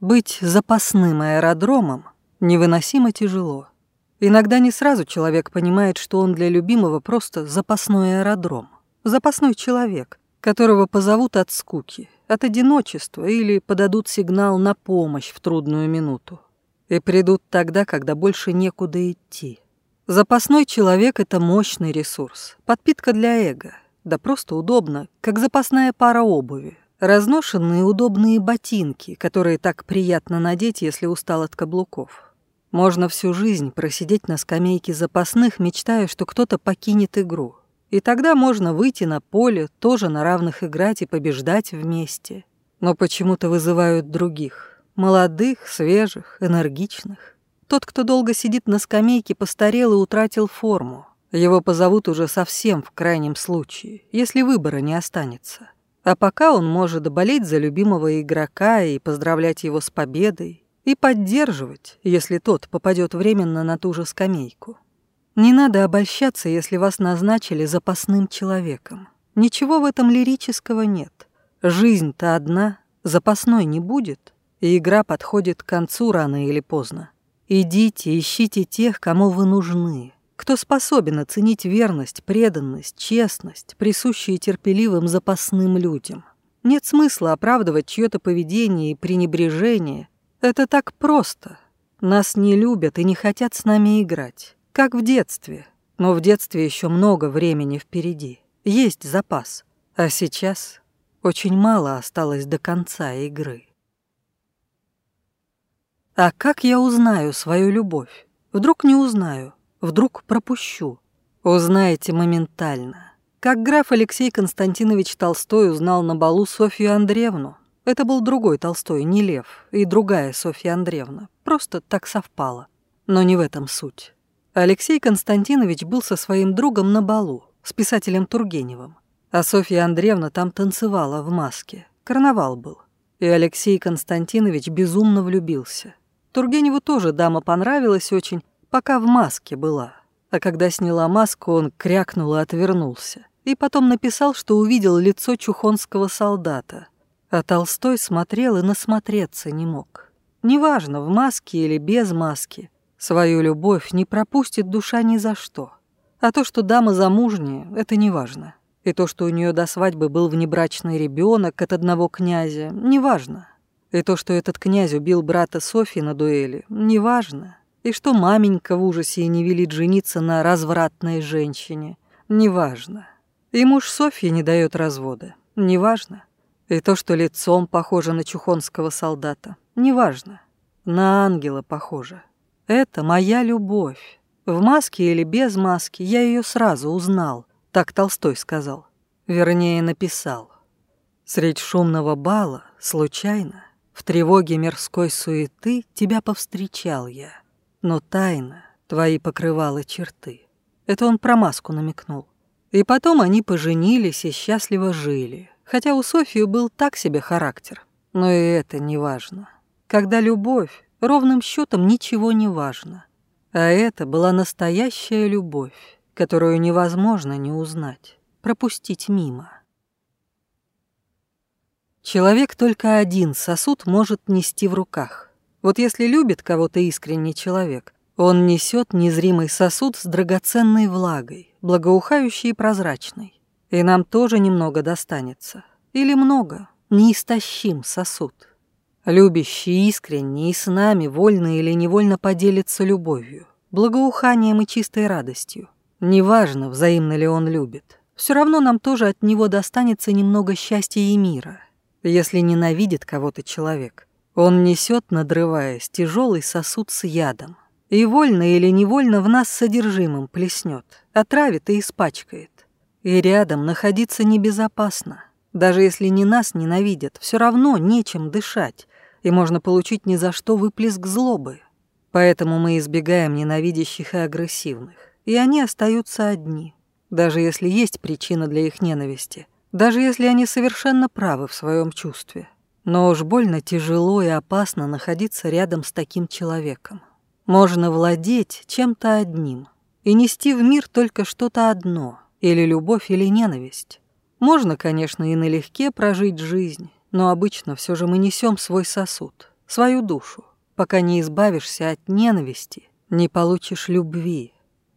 Быть запасным аэродромом невыносимо тяжело. Иногда не сразу человек понимает, что он для любимого просто запасной аэродром, запасной человек, которого позовут от скуки, от одиночества или подадут сигнал на помощь в трудную минуту. И придут тогда, когда больше некуда идти. Запасной человек – это мощный ресурс, подпитка для эго, да просто удобно, как запасная пара обуви, Разношенные удобные ботинки, которые так приятно надеть, если устал от каблуков. Можно всю жизнь просидеть на скамейке запасных, мечтая, что кто-то покинет игру. И тогда можно выйти на поле, тоже на равных играть и побеждать вместе. Но почему-то вызывают других. Молодых, свежих, энергичных. Тот, кто долго сидит на скамейке, постарел и утратил форму. Его позовут уже совсем в крайнем случае, если выбора не останется. А пока он может болеть за любимого игрока и поздравлять его с победой, и поддерживать, если тот попадет временно на ту же скамейку. Не надо обольщаться, если вас назначили запасным человеком. Ничего в этом лирического нет. Жизнь-то одна, запасной не будет, и игра подходит к концу рано или поздно. Идите, ищите тех, кому вы нужны, кто способен оценить верность, преданность, честность, присущие терпеливым запасным людям? Нет смысла оправдывать чье-то поведение и пренебрежение. Это так просто. Нас не любят и не хотят с нами играть. Как в детстве. Но в детстве еще много времени впереди. Есть запас. А сейчас очень мало осталось до конца игры. А как я узнаю свою любовь? Вдруг не узнаю. Вдруг пропущу. Узнаете моментально. Как граф Алексей Константинович Толстой узнал на балу Софью Андреевну. Это был другой Толстой, не Лев, и другая Софья Андреевна. Просто так совпало. Но не в этом суть. Алексей Константинович был со своим другом на балу, с писателем Тургеневым. А Софья Андреевна там танцевала в маске. Карнавал был. И Алексей Константинович безумно влюбился. Тургеневу тоже дама понравилась очень, пока в маске была. А когда сняла маску, он крякнул и отвернулся. И потом написал, что увидел лицо чухонского солдата. А Толстой смотрел и насмотреться не мог. Неважно, в маске или без маски, свою любовь не пропустит душа ни за что. А то, что дама замужняя, это неважно. И то, что у нее до свадьбы был внебрачный ребенок от одного князя, неважно. И то, что этот князь убил брата Софьи на дуэли, неважно и что маменька в ужасе и не велит жениться на развратной женщине. Неважно. И муж Софьи не дает развода. Неважно. И то, что лицом похоже на чухонского солдата. Неважно. На ангела похоже. Это моя любовь. В маске или без маски я ее сразу узнал, так Толстой сказал. Вернее, написал. Средь шумного бала, случайно, в тревоге мирской суеты тебя повстречал я. Но тайна, твои покрывала черты. Это он про маску намекнул. И потом они поженились и счастливо жили. Хотя у Софью был так себе характер. Но и это не важно. Когда любовь, ровным счетом ничего не важно. А это была настоящая любовь, которую невозможно не узнать, пропустить мимо. Человек только один сосуд может нести в руках. Вот если любит кого-то искренний человек, он несет незримый сосуд с драгоценной влагой, благоухающей и прозрачной. И нам тоже немного достанется. Или много, неистощим сосуд. Любящий искренне и с нами вольно или невольно поделится любовью, благоуханием и чистой радостью. Неважно, взаимно ли он любит. Все равно нам тоже от него достанется немного счастья и мира, если ненавидит кого-то человек. Он несет, надрываясь, тяжелый сосуд с ядом. И вольно или невольно в нас содержимым плеснет, отравит и испачкает. И рядом находиться небезопасно. Даже если не нас ненавидят, все равно нечем дышать, и можно получить ни за что выплеск злобы. Поэтому мы избегаем ненавидящих и агрессивных, и они остаются одни, даже если есть причина для их ненависти, даже если они совершенно правы в своем чувстве. Но уж больно тяжело и опасно находиться рядом с таким человеком. Можно владеть чем-то одним и нести в мир только что-то одно, или любовь, или ненависть. Можно, конечно, и налегке прожить жизнь, но обычно все же мы несем свой сосуд, свою душу. Пока не избавишься от ненависти, не получишь любви.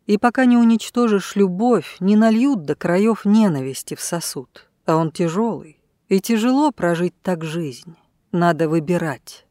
И пока не уничтожишь любовь, не нальют до краев ненависти в сосуд, а он тяжелый и тяжело прожить так жизнь. Надо выбирать.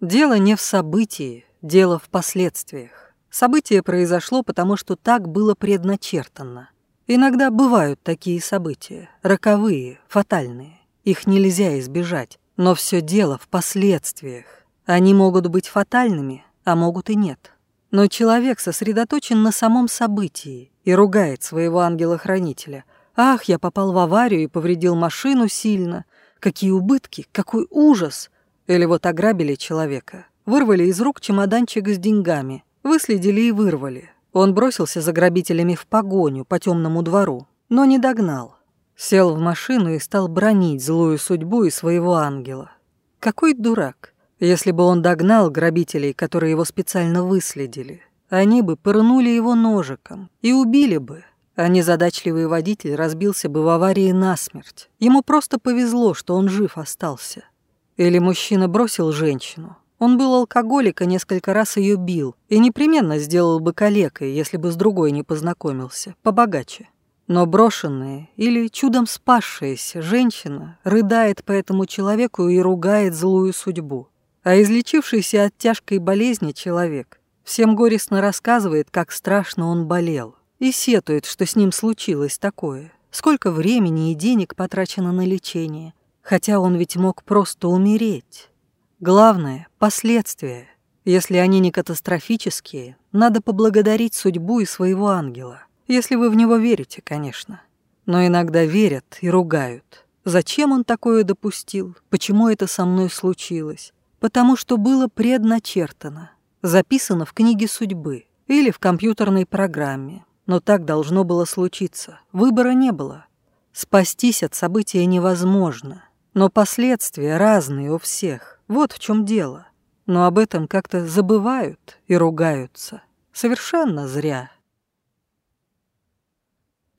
Дело не в событии, дело в последствиях. Событие произошло, потому что так было предначертано. Иногда бывают такие события, роковые, фатальные. Их нельзя избежать, но все дело в последствиях. Они могут быть фатальными, а могут и нет. Но человек сосредоточен на самом событии и ругает своего ангела-хранителя – Ах, я попал в аварию и повредил машину сильно. Какие убытки, какой ужас. Или вот ограбили человека. Вырвали из рук чемоданчик с деньгами. Выследили и вырвали. Он бросился за грабителями в погоню по темному двору, но не догнал. Сел в машину и стал бронить злую судьбу и своего ангела. Какой дурак. Если бы он догнал грабителей, которые его специально выследили, они бы пырнули его ножиком и убили бы. А незадачливый водитель разбился бы в аварии насмерть. Ему просто повезло, что он жив остался. Или мужчина бросил женщину. Он был алкоголик и несколько раз ее бил, и непременно сделал бы калекой, если бы с другой не познакомился, побогаче. Но брошенная или чудом спасшаяся женщина рыдает по этому человеку и ругает злую судьбу. А излечившийся от тяжкой болезни человек всем горестно рассказывает, как страшно он болел и сетует, что с ним случилось такое. Сколько времени и денег потрачено на лечение, хотя он ведь мог просто умереть. Главное – последствия. Если они не катастрофические, надо поблагодарить судьбу и своего ангела. Если вы в него верите, конечно. Но иногда верят и ругают. Зачем он такое допустил? Почему это со мной случилось? Потому что было предначертано, записано в книге судьбы или в компьютерной программе, но так должно было случиться. Выбора не было. Спастись от события невозможно. Но последствия разные у всех. Вот в чем дело. Но об этом как-то забывают и ругаются. Совершенно зря.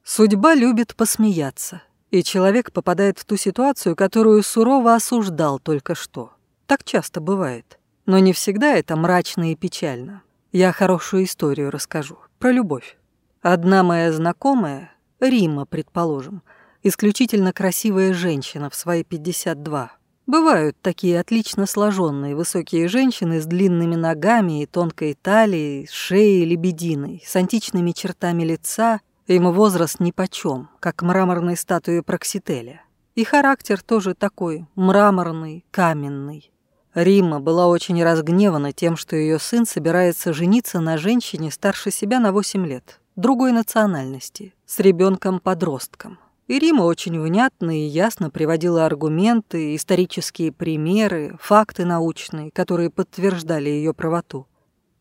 Судьба любит посмеяться. И человек попадает в ту ситуацию, которую сурово осуждал только что. Так часто бывает. Но не всегда это мрачно и печально. Я хорошую историю расскажу про любовь. Одна моя знакомая, Рима, предположим, исключительно красивая женщина в свои 52. Бывают такие отлично сложенные высокие женщины с длинными ногами и тонкой талией, с шеей лебединой, с античными чертами лица, им возраст нипочем, как мраморной статуи Проксителя. И характер тоже такой мраморный, каменный. Рима была очень разгневана тем, что ее сын собирается жениться на женщине старше себя на 8 лет другой национальности, с ребенком-подростком. И Рима очень внятно и ясно приводила аргументы, исторические примеры, факты научные, которые подтверждали ее правоту.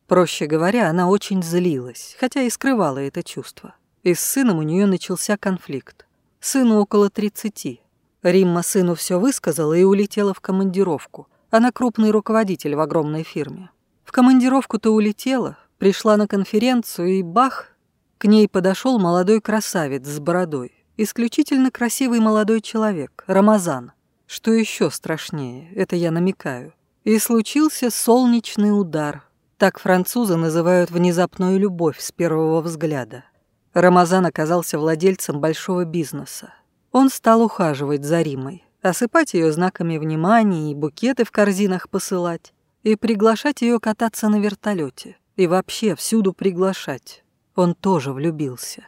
Проще говоря, она очень злилась, хотя и скрывала это чувство. И с сыном у нее начался конфликт. Сыну около 30. Римма сыну все высказала и улетела в командировку. Она крупный руководитель в огромной фирме. В командировку-то улетела, пришла на конференцию и бах, к ней подошел молодой красавец с бородой, исключительно красивый молодой человек, Рамазан. Что еще страшнее, это я намекаю. И случился солнечный удар. Так французы называют внезапную любовь с первого взгляда. Рамазан оказался владельцем большого бизнеса. Он стал ухаживать за Римой, осыпать ее знаками внимания и букеты в корзинах посылать, и приглашать ее кататься на вертолете, и вообще всюду приглашать. Он тоже влюбился.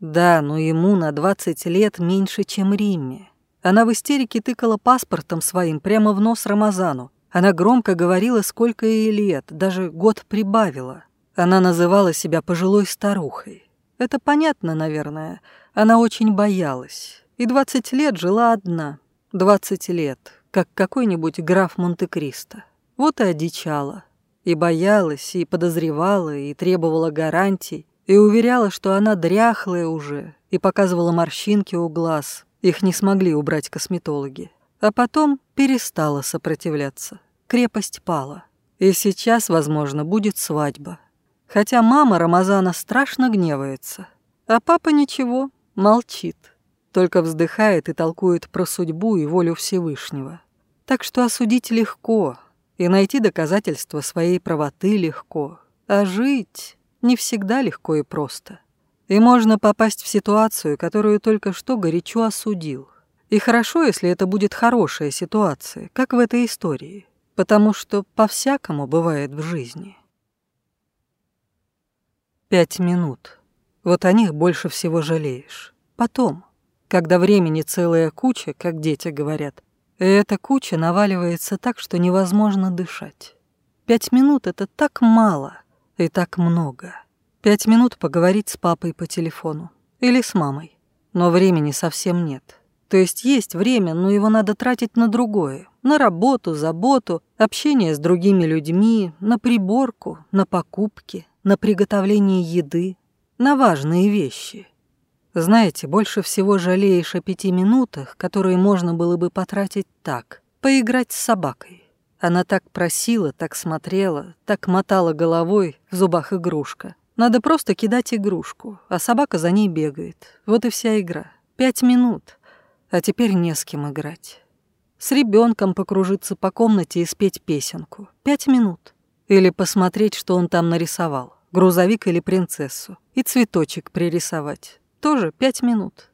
Да, но ему на 20 лет меньше, чем Римме. Она в истерике тыкала паспортом своим прямо в нос Рамазану. Она громко говорила, сколько ей лет, даже год прибавила. Она называла себя пожилой старухой. Это понятно, наверное. Она очень боялась. И 20 лет жила одна. 20 лет, как какой-нибудь граф Монте-Кристо. Вот и одичала. И боялась, и подозревала, и требовала гарантий и уверяла, что она дряхлая уже, и показывала морщинки у глаз. Их не смогли убрать косметологи. А потом перестала сопротивляться. Крепость пала. И сейчас, возможно, будет свадьба. Хотя мама Рамазана страшно гневается. А папа ничего, молчит. Только вздыхает и толкует про судьбу и волю Всевышнего. Так что осудить легко, и найти доказательства своей правоты легко. А жить не всегда легко и просто. И можно попасть в ситуацию, которую только что горячо осудил. И хорошо, если это будет хорошая ситуация, как в этой истории, потому что по-всякому бывает в жизни. Пять минут. Вот о них больше всего жалеешь. Потом, когда времени целая куча, как дети говорят, и эта куча наваливается так, что невозможно дышать. Пять минут — это так мало — и так много. Пять минут поговорить с папой по телефону. Или с мамой. Но времени совсем нет. То есть есть время, но его надо тратить на другое. На работу, заботу, общение с другими людьми, на приборку, на покупки, на приготовление еды, на важные вещи. Знаете, больше всего жалеешь о пяти минутах, которые можно было бы потратить так, поиграть с собакой. Она так просила, так смотрела, так мотала головой, в зубах игрушка. Надо просто кидать игрушку, а собака за ней бегает. Вот и вся игра. Пять минут. А теперь не с кем играть. С ребенком покружиться по комнате и спеть песенку. Пять минут. Или посмотреть, что он там нарисовал. Грузовик или принцессу. И цветочек пририсовать. Тоже пять минут.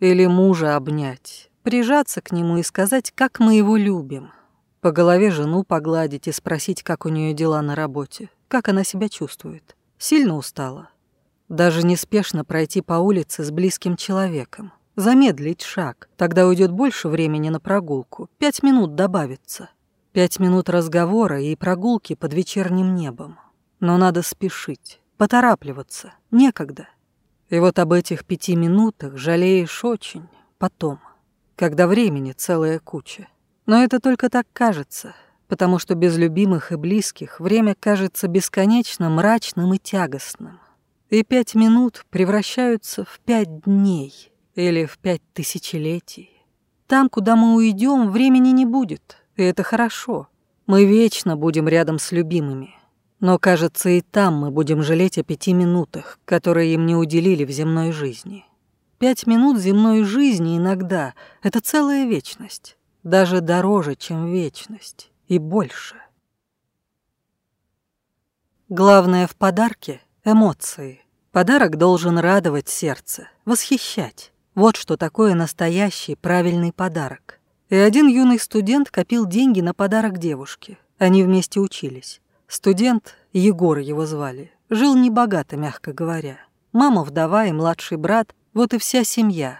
Или мужа обнять. Прижаться к нему и сказать, как мы его любим. По голове жену погладить и спросить, как у нее дела на работе, как она себя чувствует. Сильно устала. Даже неспешно пройти по улице с близким человеком. Замедлить шаг, тогда уйдет больше времени на прогулку, пять минут добавится. Пять минут разговора и прогулки под вечерним небом. Но надо спешить, поторапливаться, некогда. И вот об этих пяти минутах жалеешь очень, потом, когда времени целая куча. Но это только так кажется, потому что без любимых и близких время кажется бесконечно мрачным и тягостным. И пять минут превращаются в пять дней или в пять тысячелетий. Там, куда мы уйдем, времени не будет, и это хорошо. Мы вечно будем рядом с любимыми. Но, кажется, и там мы будем жалеть о пяти минутах, которые им не уделили в земной жизни. Пять минут земной жизни иногда — это целая вечность даже дороже, чем вечность, и больше. Главное в подарке — эмоции. Подарок должен радовать сердце, восхищать. Вот что такое настоящий правильный подарок. И один юный студент копил деньги на подарок девушке. Они вместе учились. Студент, Егор его звали, жил небогато, мягко говоря. Мама вдова и младший брат, вот и вся семья.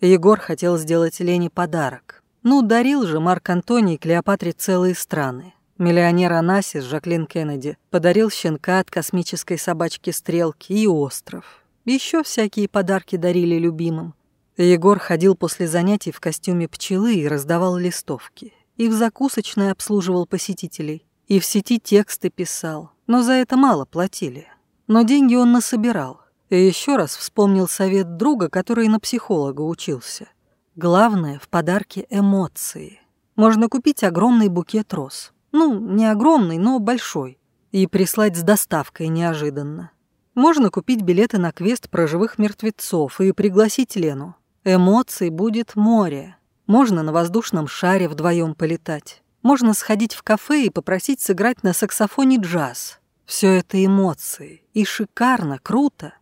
Егор хотел сделать Лене подарок, ну, дарил же Марк Антоний Клеопатре целые страны. Миллионер Анасис Жаклин Кеннеди подарил щенка от космической собачки Стрелки и остров. Еще всякие подарки дарили любимым. Егор ходил после занятий в костюме пчелы и раздавал листовки. И в закусочной обслуживал посетителей. И в сети тексты писал. Но за это мало платили. Но деньги он насобирал. И еще раз вспомнил совет друга, который на психолога учился. Главное в подарке эмоции. Можно купить огромный букет роз. Ну, не огромный, но большой. И прислать с доставкой неожиданно. Можно купить билеты на квест про живых мертвецов и пригласить Лену. Эмоций будет море. Можно на воздушном шаре вдвоем полетать. Можно сходить в кафе и попросить сыграть на саксофоне джаз. Все это эмоции. И шикарно, круто.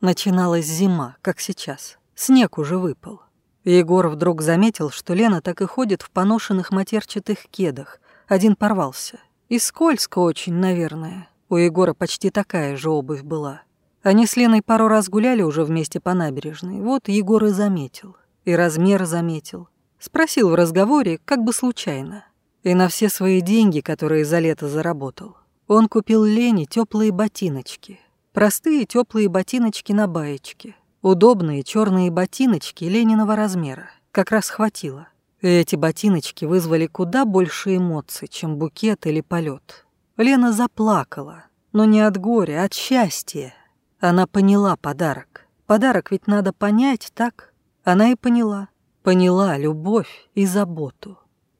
Начиналась зима, как сейчас. Снег уже выпал. Егор вдруг заметил, что Лена так и ходит в поношенных матерчатых кедах. Один порвался. И скользко очень, наверное. У Егора почти такая же обувь была. Они с Леной пару раз гуляли уже вместе по набережной. Вот Егор и заметил. И размер заметил. Спросил в разговоре, как бы случайно. И на все свои деньги, которые за лето заработал, он купил Лене теплые ботиночки. Простые теплые ботиночки на баечке. Удобные черные ботиночки Лениного размера как раз хватило. И эти ботиночки вызвали куда больше эмоций, чем букет или полет. Лена заплакала, но не от горя, а от счастья. Она поняла подарок. Подарок ведь надо понять, так? Она и поняла. Поняла любовь и заботу.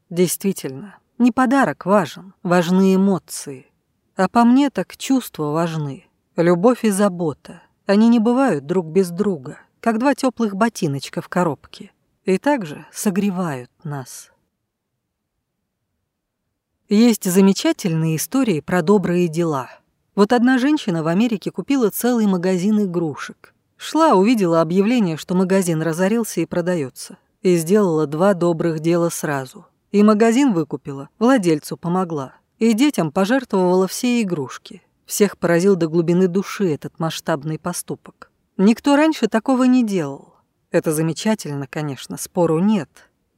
Действительно, не подарок важен, важны эмоции. А по мне так чувства важны. Любовь и забота. Они не бывают друг без друга, как два теплых ботиночка в коробке, и также согревают нас. Есть замечательные истории про добрые дела. Вот одна женщина в Америке купила целый магазин игрушек. Шла, увидела объявление, что магазин разорился и продается, и сделала два добрых дела сразу. И магазин выкупила, владельцу помогла, и детям пожертвовала все игрушки. Всех поразил до глубины души этот масштабный поступок. Никто раньше такого не делал. Это замечательно, конечно, спору нет.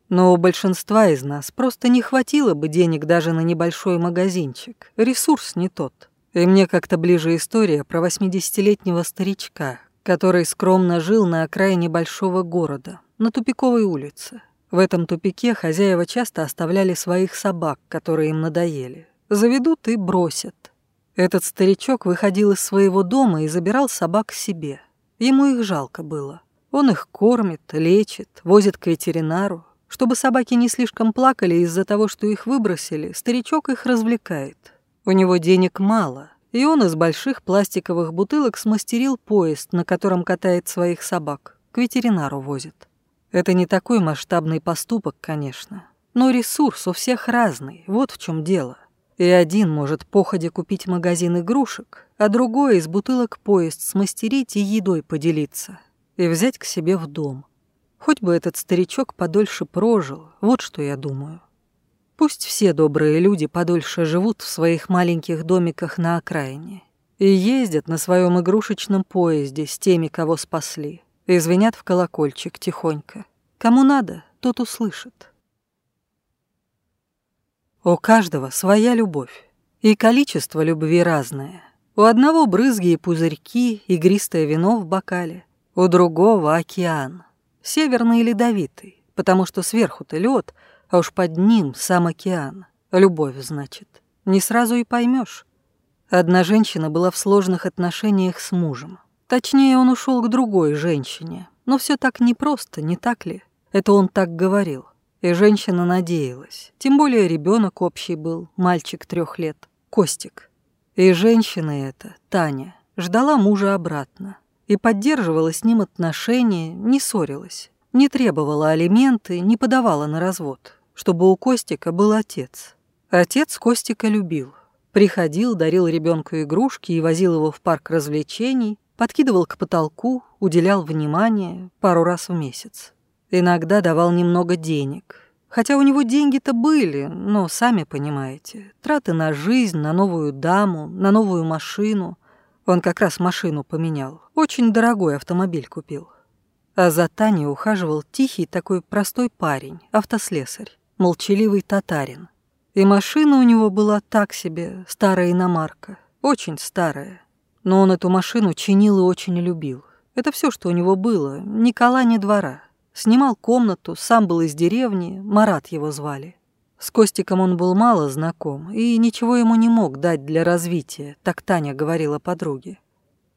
Но у большинства из нас просто не хватило бы денег даже на небольшой магазинчик. Ресурс не тот. И мне как-то ближе история про 80-летнего старичка, который скромно жил на окраине большого города, на тупиковой улице. В этом тупике хозяева часто оставляли своих собак, которые им надоели. Заведут и бросят. Этот старичок выходил из своего дома и забирал собак себе. Ему их жалко было. Он их кормит, лечит, возит к ветеринару. Чтобы собаки не слишком плакали из-за того, что их выбросили, старичок их развлекает. У него денег мало, и он из больших пластиковых бутылок смастерил поезд, на котором катает своих собак, к ветеринару возит. Это не такой масштабный поступок, конечно, но ресурс у всех разный, вот в чем дело. И один может походя купить магазин игрушек, а другой из бутылок поезд смастерить и едой поделиться. И взять к себе в дом. Хоть бы этот старичок подольше прожил, вот что я думаю. Пусть все добрые люди подольше живут в своих маленьких домиках на окраине. И ездят на своем игрушечном поезде с теми, кого спасли. И звенят в колокольчик тихонько. Кому надо, тот услышит. У каждого своя любовь, и количество любви разное. У одного брызги и пузырьки, игристое вино в бокале, у другого океан, северный ледовитый, потому что сверху-то лед, а уж под ним сам океан. Любовь, значит. Не сразу и поймешь. Одна женщина была в сложных отношениях с мужем. Точнее, он ушел к другой женщине. Но все так непросто, не так ли? Это он так говорил. И женщина надеялась. Тем более ребенок общий был, мальчик трех лет, Костик. И женщина эта, Таня, ждала мужа обратно. И поддерживала с ним отношения, не ссорилась. Не требовала алименты, не подавала на развод. Чтобы у Костика был отец. Отец Костика любил. Приходил, дарил ребенку игрушки и возил его в парк развлечений, подкидывал к потолку, уделял внимание пару раз в месяц. Иногда давал немного денег. Хотя у него деньги-то были, но, сами понимаете, траты на жизнь, на новую даму, на новую машину. Он как раз машину поменял. Очень дорогой автомобиль купил. А за Таней ухаживал тихий такой простой парень, автослесарь, молчаливый татарин. И машина у него была так себе, старая иномарка, очень старая. Но он эту машину чинил и очень любил. Это все, что у него было, ни кола, ни двора. Снимал комнату, сам был из деревни, Марат его звали. С Костиком он был мало знаком и ничего ему не мог дать для развития, так Таня говорила подруге.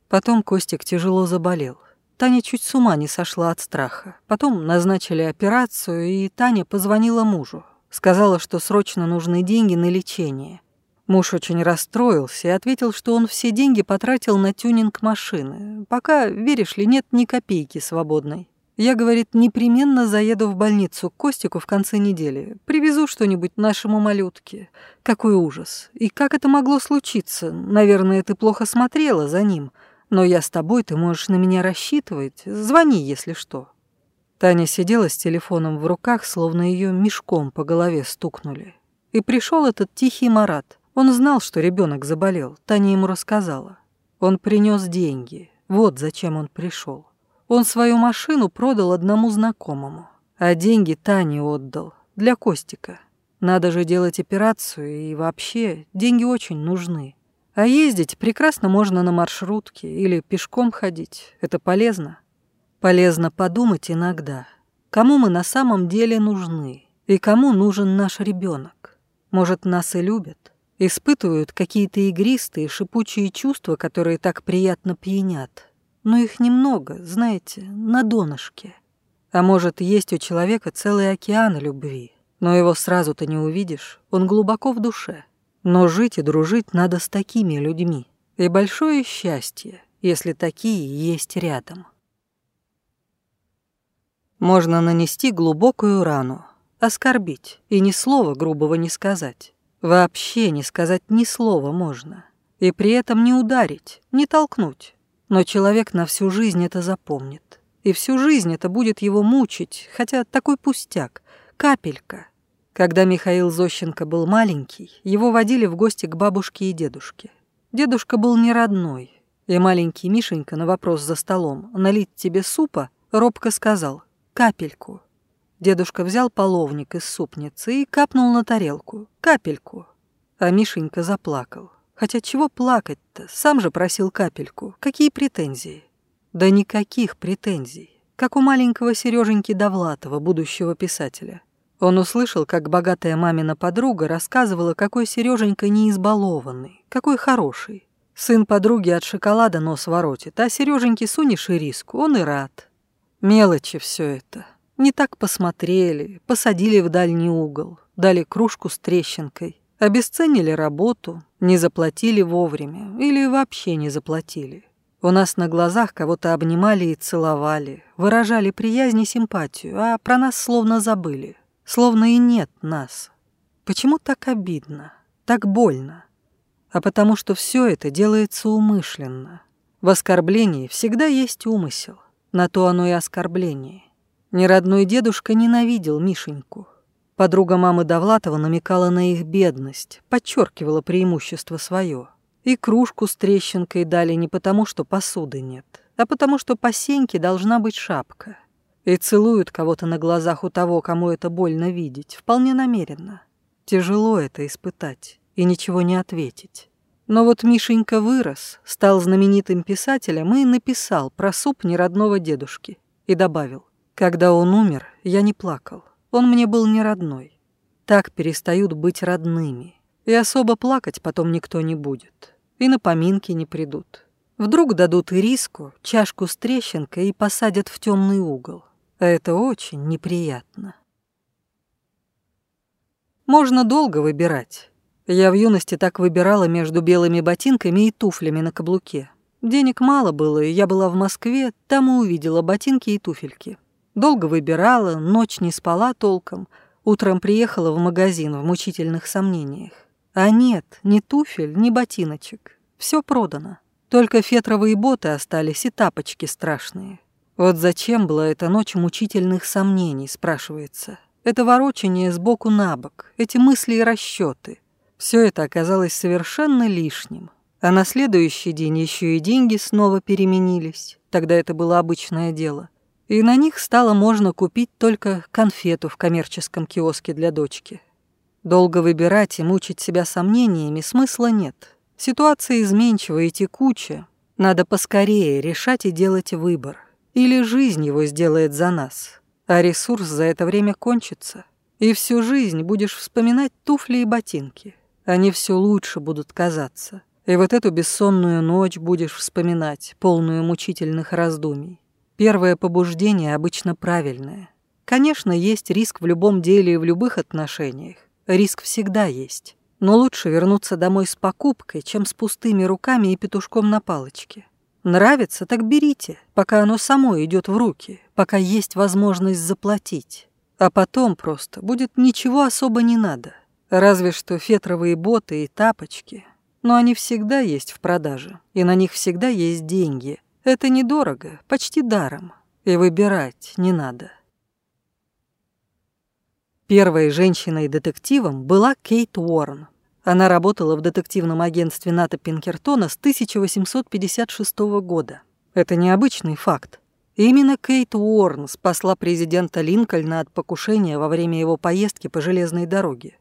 Потом Костик тяжело заболел. Таня чуть с ума не сошла от страха. Потом назначили операцию, и Таня позвонила мужу. Сказала, что срочно нужны деньги на лечение. Муж очень расстроился и ответил, что он все деньги потратил на тюнинг машины. Пока, веришь ли, нет ни копейки свободной. Я, говорит, непременно заеду в больницу к Костику в конце недели. Привезу что-нибудь нашему малютке. Какой ужас. И как это могло случиться? Наверное, ты плохо смотрела за ним. Но я с тобой, ты можешь на меня рассчитывать. Звони, если что». Таня сидела с телефоном в руках, словно ее мешком по голове стукнули. И пришел этот тихий Марат. Он знал, что ребенок заболел. Таня ему рассказала. Он принес деньги. Вот зачем он пришел. Он свою машину продал одному знакомому, а деньги Тане отдал, для Костика. Надо же делать операцию, и вообще деньги очень нужны. А ездить прекрасно можно на маршрутке или пешком ходить. Это полезно. Полезно подумать иногда, кому мы на самом деле нужны и кому нужен наш ребенок. Может, нас и любят, испытывают какие-то игристые, шипучие чувства, которые так приятно пьянят, но их немного, знаете, на донышке. А может, есть у человека целый океан любви, но его сразу-то не увидишь, он глубоко в душе. Но жить и дружить надо с такими людьми. И большое счастье, если такие есть рядом. Можно нанести глубокую рану, оскорбить, и ни слова грубого не сказать. Вообще не сказать ни слова можно. И при этом не ударить, не толкнуть, но человек на всю жизнь это запомнит. И всю жизнь это будет его мучить, хотя такой пустяк, капелька. Когда Михаил Зощенко был маленький, его водили в гости к бабушке и дедушке. Дедушка был не родной, и маленький Мишенька на вопрос за столом «налить тебе супа» робко сказал «капельку». Дедушка взял половник из супницы и капнул на тарелку «капельку», а Мишенька заплакал. Хотя чего плакать-то? Сам же просил капельку. Какие претензии? Да никаких претензий. Как у маленького Сереженьки Довлатова, будущего писателя. Он услышал, как богатая мамина подруга рассказывала, какой Сереженька не избалованный, какой хороший. Сын подруги от шоколада нос воротит, а Сереженьке сунешь и риску, он и рад. Мелочи все это. Не так посмотрели, посадили в дальний угол, дали кружку с трещинкой. Обесценили работу, не заплатили вовремя или вообще не заплатили. У нас на глазах кого-то обнимали и целовали, выражали приязнь и симпатию, а про нас словно забыли, словно и нет нас. Почему так обидно, так больно? А потому что все это делается умышленно. В оскорблении всегда есть умысел, на то оно и оскорбление. Неродной дедушка ненавидел Мишеньку, Подруга мамы Довлатова намекала на их бедность, подчеркивала преимущество свое. И кружку с трещинкой дали не потому, что посуды нет, а потому, что по сеньке должна быть шапка. И целуют кого-то на глазах у того, кому это больно видеть, вполне намеренно. Тяжело это испытать и ничего не ответить. Но вот Мишенька вырос, стал знаменитым писателем и написал про суп неродного дедушки. И добавил, когда он умер, я не плакал. Он мне был не родной. Так перестают быть родными. И особо плакать потом никто не будет. И на поминки не придут. Вдруг дадут ириску, чашку с трещинкой и посадят в темный угол. А это очень неприятно. Можно долго выбирать. Я в юности так выбирала между белыми ботинками и туфлями на каблуке. Денег мало было, и я была в Москве, там и увидела ботинки и туфельки. Долго выбирала, ночь не спала толком, утром приехала в магазин в мучительных сомнениях. А нет, ни туфель, ни ботиночек. Все продано. Только фетровые боты остались и тапочки страшные. Вот зачем была эта ночь мучительных сомнений, спрашивается. Это ворочание сбоку на бок, эти мысли и расчеты. Все это оказалось совершенно лишним. А на следующий день еще и деньги снова переменились. Тогда это было обычное дело — и на них стало можно купить только конфету в коммерческом киоске для дочки. Долго выбирать и мучить себя сомнениями смысла нет. Ситуация изменчива и текуча. Надо поскорее решать и делать выбор. Или жизнь его сделает за нас, а ресурс за это время кончится. И всю жизнь будешь вспоминать туфли и ботинки. Они все лучше будут казаться. И вот эту бессонную ночь будешь вспоминать, полную мучительных раздумий. Первое побуждение обычно правильное. Конечно, есть риск в любом деле и в любых отношениях. Риск всегда есть. Но лучше вернуться домой с покупкой, чем с пустыми руками и петушком на палочке. Нравится, так берите, пока оно само идет в руки, пока есть возможность заплатить. А потом просто будет ничего особо не надо. Разве что фетровые боты и тапочки. Но они всегда есть в продаже, и на них всегда есть деньги – это недорого, почти даром, и выбирать не надо. Первой женщиной-детективом была Кейт Уоррен. Она работала в детективном агентстве Ната Пинкертона с 1856 года. Это необычный факт. Именно Кейт Уоррен спасла президента Линкольна от покушения во время его поездки по железной дороге.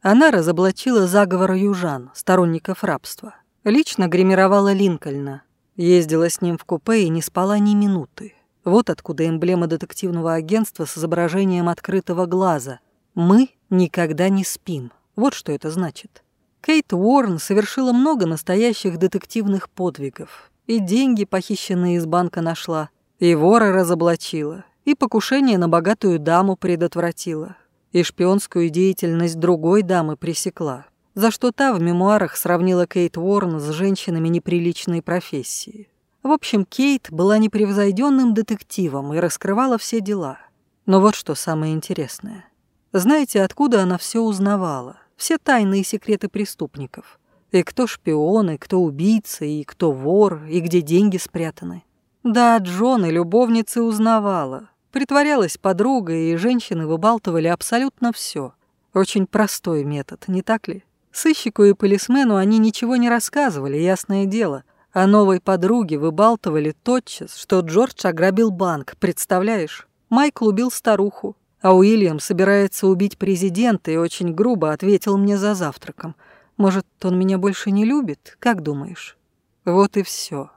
Она разоблачила заговор южан, сторонников рабства. Лично гримировала Линкольна, Ездила с ним в купе и не спала ни минуты. Вот откуда эмблема детективного агентства с изображением открытого глаза. «Мы никогда не спим». Вот что это значит. Кейт Уорн совершила много настоящих детективных подвигов. И деньги, похищенные из банка, нашла. И вора разоблачила. И покушение на богатую даму предотвратила. И шпионскую деятельность другой дамы пресекла за что та в мемуарах сравнила Кейт Уорн с женщинами неприличной профессии. В общем, Кейт была непревзойденным детективом и раскрывала все дела. Но вот что самое интересное. Знаете, откуда она все узнавала? Все тайные секреты преступников. И кто шпион, и кто убийца, и кто вор, и где деньги спрятаны. Да, Джон и любовницы узнавала. Притворялась подруга, и женщины выбалтывали абсолютно все. Очень простой метод, не так ли? Сыщику и полисмену они ничего не рассказывали, ясное дело. О новой подруге выбалтывали тотчас, что Джордж ограбил банк, представляешь? Майк убил старуху, а Уильям собирается убить президента и очень грубо ответил мне за завтраком. Может, он меня больше не любит, как думаешь? Вот и все.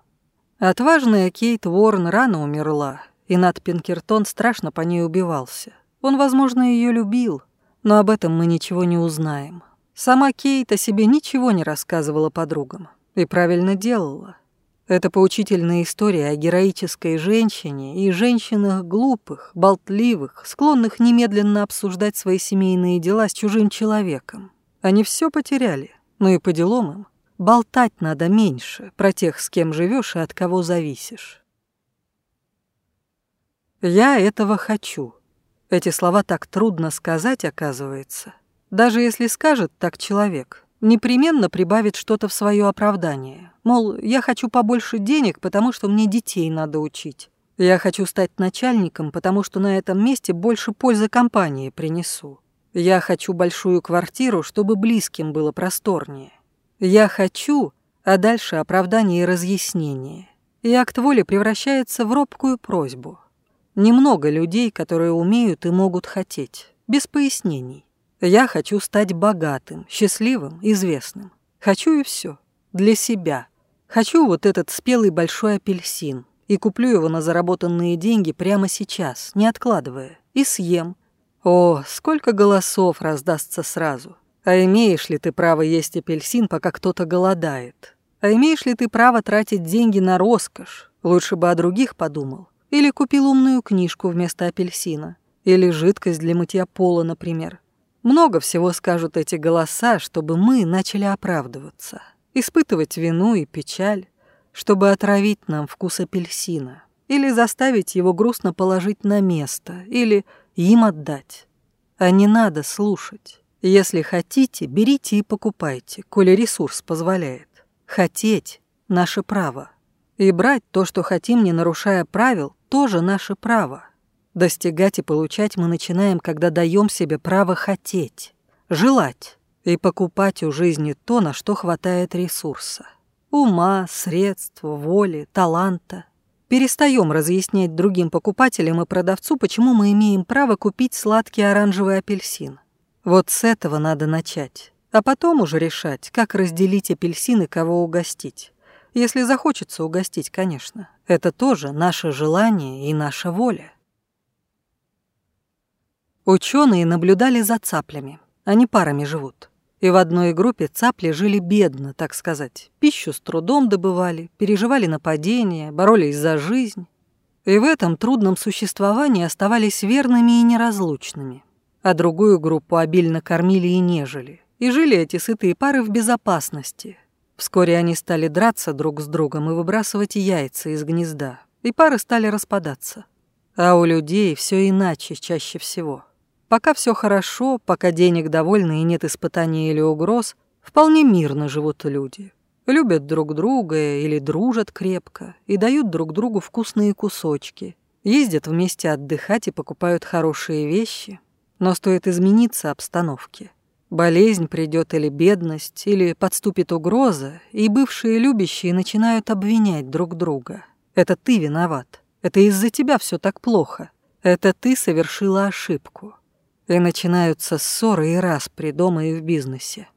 Отважная Кейт Уорн рано умерла, и Нат Пинкертон страшно по ней убивался. Он, возможно, ее любил, но об этом мы ничего не узнаем. Сама Кейт о себе ничего не рассказывала подругам. И правильно делала. Это поучительная история о героической женщине и женщинах глупых, болтливых, склонных немедленно обсуждать свои семейные дела с чужим человеком. Они все потеряли, но и по делам им. Болтать надо меньше про тех, с кем живешь и от кого зависишь. «Я этого хочу». Эти слова так трудно сказать, оказывается. Даже если скажет так человек, непременно прибавит что-то в свое оправдание. Мол, я хочу побольше денег, потому что мне детей надо учить. Я хочу стать начальником, потому что на этом месте больше пользы компании принесу. Я хочу большую квартиру, чтобы близким было просторнее. Я хочу, а дальше оправдание и разъяснение. И акт воли превращается в робкую просьбу. Немного людей, которые умеют и могут хотеть, без пояснений. Я хочу стать богатым, счастливым, известным. Хочу и все. Для себя. Хочу вот этот спелый большой апельсин. И куплю его на заработанные деньги прямо сейчас, не откладывая. И съем. О, сколько голосов раздастся сразу. А имеешь ли ты право есть апельсин, пока кто-то голодает? А имеешь ли ты право тратить деньги на роскошь? Лучше бы о других подумал. Или купил умную книжку вместо апельсина. Или жидкость для мытья пола, например. Много всего скажут эти голоса, чтобы мы начали оправдываться, испытывать вину и печаль, чтобы отравить нам вкус апельсина, или заставить его грустно положить на место, или им отдать. А не надо слушать. Если хотите, берите и покупайте, коли ресурс позволяет. Хотеть – наше право. И брать то, что хотим, не нарушая правил, тоже наше право. Достигать и получать мы начинаем, когда даем себе право хотеть, желать и покупать у жизни то, на что хватает ресурса. Ума, средств, воли, таланта. Перестаем разъяснять другим покупателям и продавцу, почему мы имеем право купить сладкий оранжевый апельсин. Вот с этого надо начать, а потом уже решать, как разделить апельсин и кого угостить. Если захочется угостить, конечно. Это тоже наше желание и наша воля. Ученые наблюдали за цаплями. Они парами живут. И в одной группе цапли жили бедно, так сказать. Пищу с трудом добывали, переживали нападения, боролись за жизнь. И в этом трудном существовании оставались верными и неразлучными. А другую группу обильно кормили и нежели. И жили эти сытые пары в безопасности. Вскоре они стали драться друг с другом и выбрасывать яйца из гнезда. И пары стали распадаться. А у людей все иначе чаще всего – Пока все хорошо, пока денег довольно и нет испытаний или угроз, вполне мирно живут люди. Любят друг друга или дружат крепко и дают друг другу вкусные кусочки. Ездят вместе отдыхать и покупают хорошие вещи. Но стоит измениться обстановке. Болезнь придет или бедность, или подступит угроза, и бывшие любящие начинают обвинять друг друга. Это ты виноват. Это из-за тебя все так плохо. Это ты совершила ошибку и начинаются ссоры и распри дома и в бизнесе.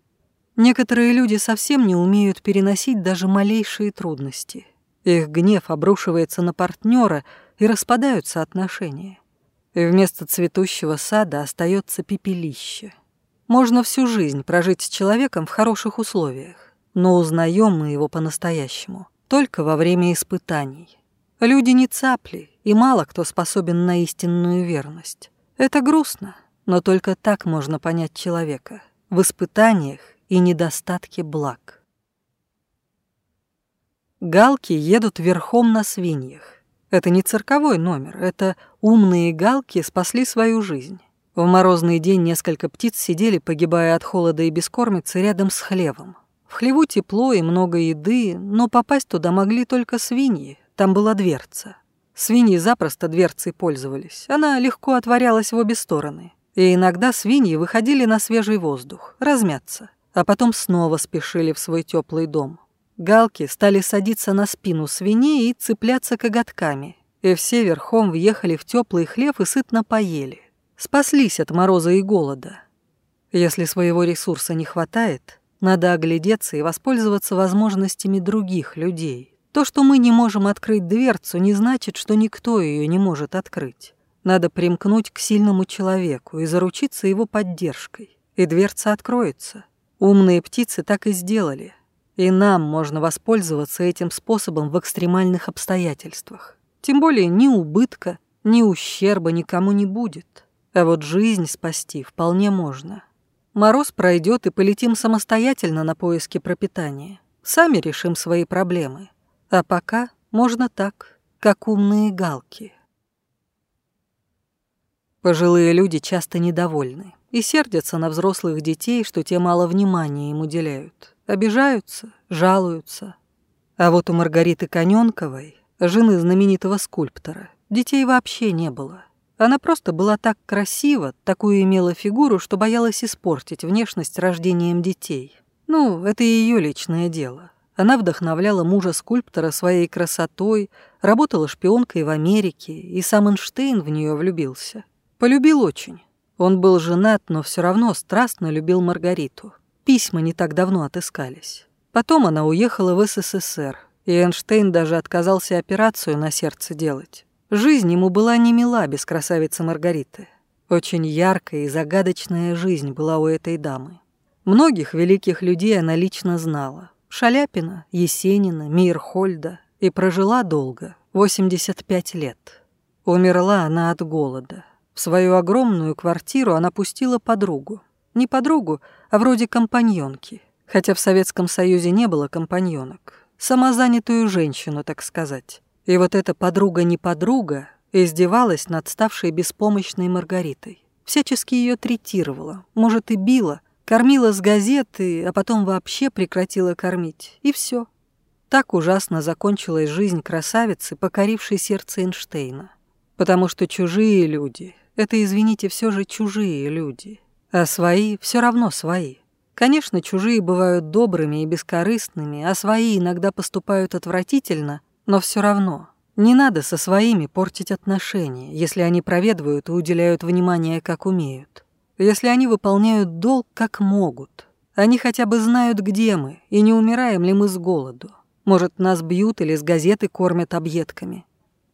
Некоторые люди совсем не умеют переносить даже малейшие трудности. Их гнев обрушивается на партнера и распадаются отношения. И вместо цветущего сада остается пепелище. Можно всю жизнь прожить с человеком в хороших условиях, но узнаем мы его по-настоящему только во время испытаний. Люди не цапли, и мало кто способен на истинную верность. Это грустно, но только так можно понять человека в испытаниях и недостатке благ. Галки едут верхом на свиньях. Это не цирковой номер, это умные галки спасли свою жизнь. В морозный день несколько птиц сидели, погибая от холода и бескормицы, рядом с хлевом. В хлеву тепло и много еды, но попасть туда могли только свиньи, там была дверца. Свиньи запросто дверцей пользовались, она легко отворялась в обе стороны и иногда свиньи выходили на свежий воздух, размяться, а потом снова спешили в свой теплый дом. Галки стали садиться на спину свиней и цепляться коготками, и все верхом въехали в теплый хлев и сытно поели. Спаслись от мороза и голода. Если своего ресурса не хватает, надо оглядеться и воспользоваться возможностями других людей. То, что мы не можем открыть дверцу, не значит, что никто ее не может открыть. Надо примкнуть к сильному человеку и заручиться его поддержкой, и дверца откроется. Умные птицы так и сделали. И нам можно воспользоваться этим способом в экстремальных обстоятельствах. Тем более ни убытка, ни ущерба никому не будет. А вот жизнь спасти вполне можно. Мороз пройдет, и полетим самостоятельно на поиски пропитания. Сами решим свои проблемы. А пока можно так, как умные галки». Пожилые люди часто недовольны и сердятся на взрослых детей, что те мало внимания им уделяют. Обижаются, жалуются. А вот у Маргариты Коненковой, жены знаменитого скульптора, детей вообще не было. Она просто была так красива, такую имела фигуру, что боялась испортить внешность рождением детей. Ну, это ее личное дело. Она вдохновляла мужа-скульптора своей красотой, работала шпионкой в Америке, и сам Эйнштейн в нее влюбился. Полюбил очень. Он был женат, но все равно страстно любил Маргариту. Письма не так давно отыскались. Потом она уехала в СССР, и Эйнштейн даже отказался операцию на сердце делать. Жизнь ему была не мила без красавицы Маргариты. Очень яркая и загадочная жизнь была у этой дамы. Многих великих людей она лично знала. Шаляпина, Есенина, Мирхольда. И прожила долго, 85 лет. Умерла она от голода. В свою огромную квартиру она пустила подругу. Не подругу, а вроде компаньонки. Хотя в Советском Союзе не было компаньонок. Самозанятую женщину, так сказать. И вот эта подруга не подруга издевалась над ставшей беспомощной Маргаритой. Всячески ее третировала, может и била, кормила с газеты, а потом вообще прекратила кормить. И все. Так ужасно закончилась жизнь красавицы, покорившей сердце Эйнштейна. Потому что чужие люди, это, извините, все же чужие люди. А свои все равно свои. Конечно, чужие бывают добрыми и бескорыстными, а свои иногда поступают отвратительно, но все равно. Не надо со своими портить отношения, если они проведывают и уделяют внимание, как умеют. Если они выполняют долг, как могут. Они хотя бы знают, где мы, и не умираем ли мы с голоду. Может, нас бьют или с газеты кормят объедками.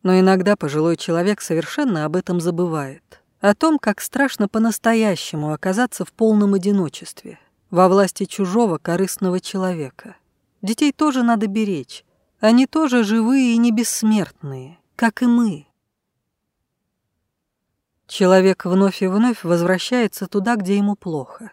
Но иногда пожилой человек совершенно об этом забывает. О том, как страшно по-настоящему оказаться в полном одиночестве, во власти чужого корыстного человека. Детей тоже надо беречь. Они тоже живые и не бессмертные, как и мы. Человек вновь и вновь возвращается туда, где ему плохо.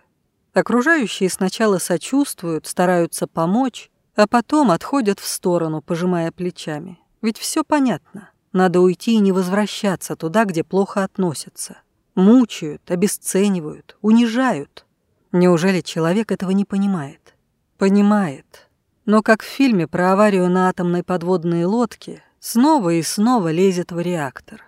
Окружающие сначала сочувствуют, стараются помочь, а потом отходят в сторону, пожимая плечами. Ведь все понятно. Надо уйти и не возвращаться туда, где плохо относятся. Мучают, обесценивают, унижают. Неужели человек этого не понимает? Понимает. Но как в фильме про аварию на атомной подводной лодке, снова и снова лезет в реактор.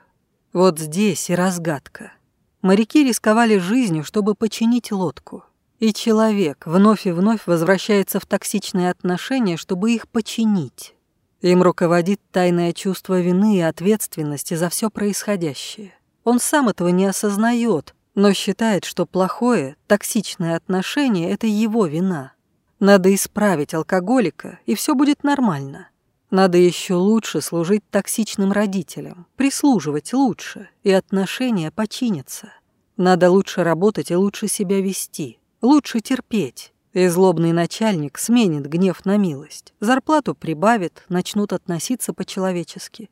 Вот здесь и разгадка. Моряки рисковали жизнью, чтобы починить лодку. И человек вновь и вновь возвращается в токсичные отношения, чтобы их починить. Им руководит тайное чувство вины и ответственности за все происходящее. Он сам этого не осознает, но считает, что плохое, токсичное отношение – это его вина. Надо исправить алкоголика, и все будет нормально. Надо еще лучше служить токсичным родителям, прислуживать лучше, и отношения починятся. Надо лучше работать и лучше себя вести, лучше терпеть. И злобный начальник сменит гнев на милость, зарплату прибавит, начнут относиться по-человечески.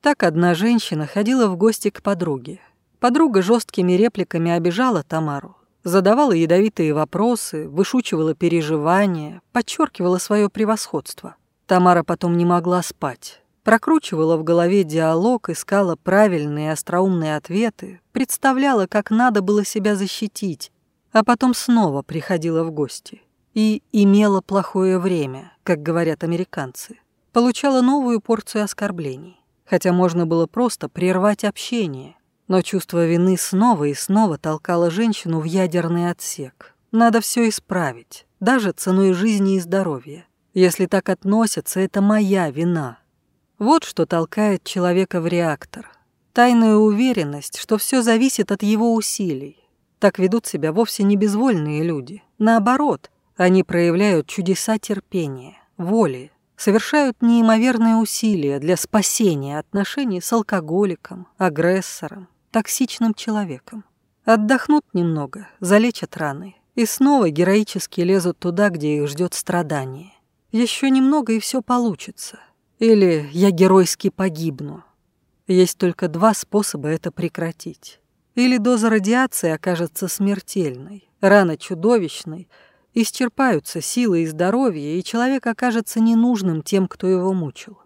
Так одна женщина ходила в гости к подруге. Подруга жесткими репликами обижала Тамару, задавала ядовитые вопросы, вышучивала переживания, подчеркивала свое превосходство. Тамара потом не могла спать. Прокручивала в голове диалог, искала правильные остроумные ответы, представляла, как надо было себя защитить, а потом снова приходила в гости и имела плохое время, как говорят американцы. Получала новую порцию оскорблений, хотя можно было просто прервать общение, но чувство вины снова и снова толкало женщину в ядерный отсек. Надо все исправить, даже ценой жизни и здоровья. Если так относятся, это моя вина. Вот что толкает человека в реактор. Тайная уверенность, что все зависит от его усилий, так ведут себя вовсе не безвольные люди. Наоборот, они проявляют чудеса терпения, воли, совершают неимоверные усилия для спасения отношений с алкоголиком, агрессором, токсичным человеком. Отдохнут немного, залечат раны и снова героически лезут туда, где их ждет страдание. Еще немного и все получится. Или я геройски погибну. Есть только два способа это прекратить или доза радиации окажется смертельной, рана чудовищной, исчерпаются силы и здоровье, и человек окажется ненужным тем, кто его мучил.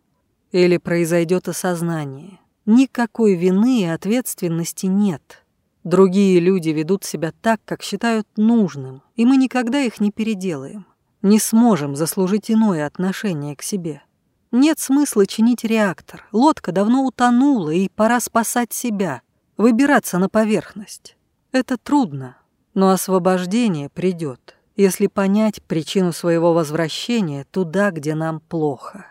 Или произойдет осознание. Никакой вины и ответственности нет. Другие люди ведут себя так, как считают нужным, и мы никогда их не переделаем. Не сможем заслужить иное отношение к себе. Нет смысла чинить реактор. Лодка давно утонула, и пора спасать себя. Выбираться на поверхность. Это трудно, но освобождение придет, если понять причину своего возвращения туда, где нам плохо.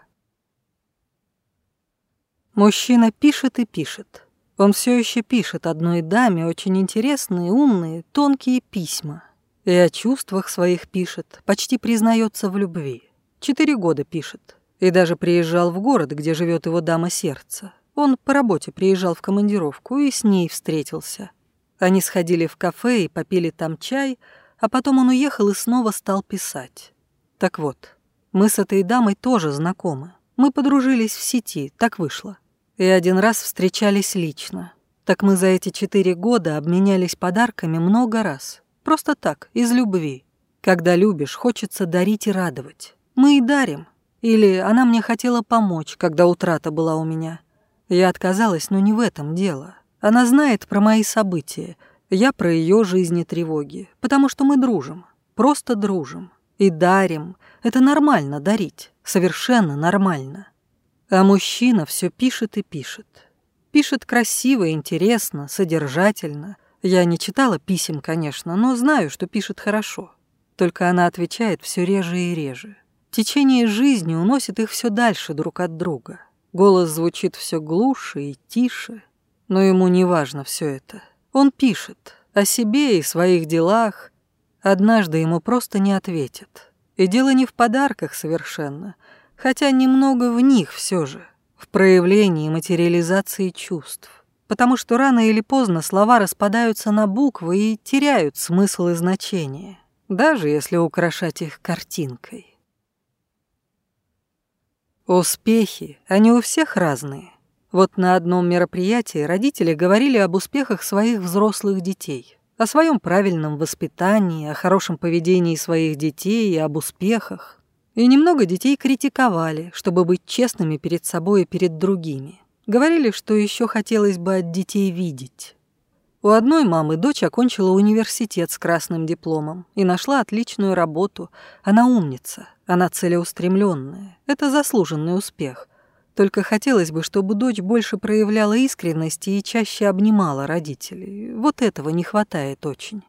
Мужчина пишет и пишет. Он все еще пишет одной даме очень интересные, умные, тонкие письма. И о чувствах своих пишет, почти признается в любви. Четыре года пишет. И даже приезжал в город, где живет его дама сердца. Он по работе приезжал в командировку и с ней встретился. Они сходили в кафе и попили там чай, а потом он уехал и снова стал писать. Так вот, мы с этой дамой тоже знакомы. Мы подружились в сети, так вышло. И один раз встречались лично. Так мы за эти четыре года обменялись подарками много раз. Просто так, из любви. Когда любишь, хочется дарить и радовать. Мы и дарим. Или она мне хотела помочь, когда утрата была у меня. Я отказалась, но не в этом дело. Она знает про мои события, я про ее жизни тревоги, потому что мы дружим, просто дружим. И дарим. Это нормально дарить, совершенно нормально. А мужчина все пишет и пишет. Пишет красиво, интересно, содержательно. Я не читала писем, конечно, но знаю, что пишет хорошо. Только она отвечает все реже и реже. Течение жизни уносит их все дальше друг от друга. Голос звучит все глуше и тише, но ему не важно все это. Он пишет о себе и своих делах. Однажды ему просто не ответят. И дело не в подарках совершенно, хотя немного в них все же, в проявлении материализации чувств. Потому что рано или поздно слова распадаются на буквы и теряют смысл и значение, даже если украшать их картинкой. Успехи, они у всех разные. Вот на одном мероприятии родители говорили об успехах своих взрослых детей, о своем правильном воспитании, о хорошем поведении своих детей и об успехах. И немного детей критиковали, чтобы быть честными перед собой и перед другими. Говорили, что еще хотелось бы от детей видеть. У одной мамы дочь окончила университет с красным дипломом и нашла отличную работу. Она умница, она целеустремленная. Это заслуженный успех. Только хотелось бы, чтобы дочь больше проявляла искренность и чаще обнимала родителей. Вот этого не хватает очень.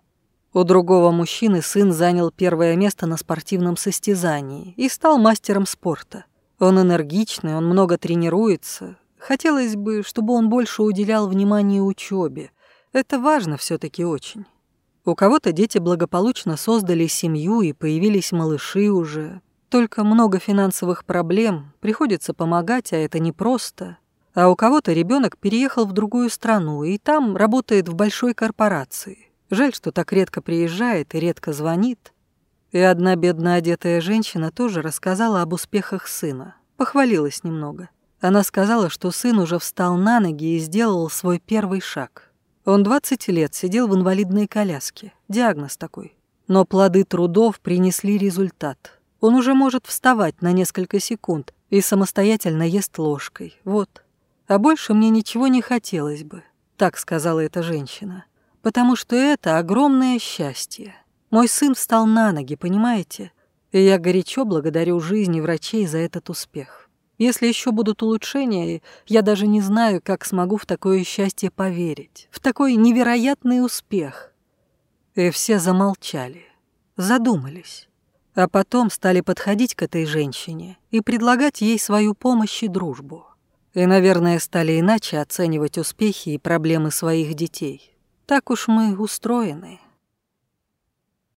У другого мужчины сын занял первое место на спортивном состязании и стал мастером спорта. Он энергичный, он много тренируется. Хотелось бы, чтобы он больше уделял внимание учебе – это важно все таки очень. У кого-то дети благополучно создали семью и появились малыши уже. Только много финансовых проблем, приходится помогать, а это непросто. А у кого-то ребенок переехал в другую страну и там работает в большой корпорации. Жаль, что так редко приезжает и редко звонит. И одна бедно одетая женщина тоже рассказала об успехах сына. Похвалилась немного. Она сказала, что сын уже встал на ноги и сделал свой первый шаг. Он 20 лет сидел в инвалидной коляске. Диагноз такой. Но плоды трудов принесли результат. Он уже может вставать на несколько секунд и самостоятельно ест ложкой. Вот. А больше мне ничего не хотелось бы, так сказала эта женщина. Потому что это огромное счастье. Мой сын встал на ноги, понимаете? И я горячо благодарю жизни врачей за этот успех. Если еще будут улучшения, я даже не знаю, как смогу в такое счастье поверить, в такой невероятный успех». И все замолчали, задумались, а потом стали подходить к этой женщине и предлагать ей свою помощь и дружбу. И, наверное, стали иначе оценивать успехи и проблемы своих детей. Так уж мы устроены.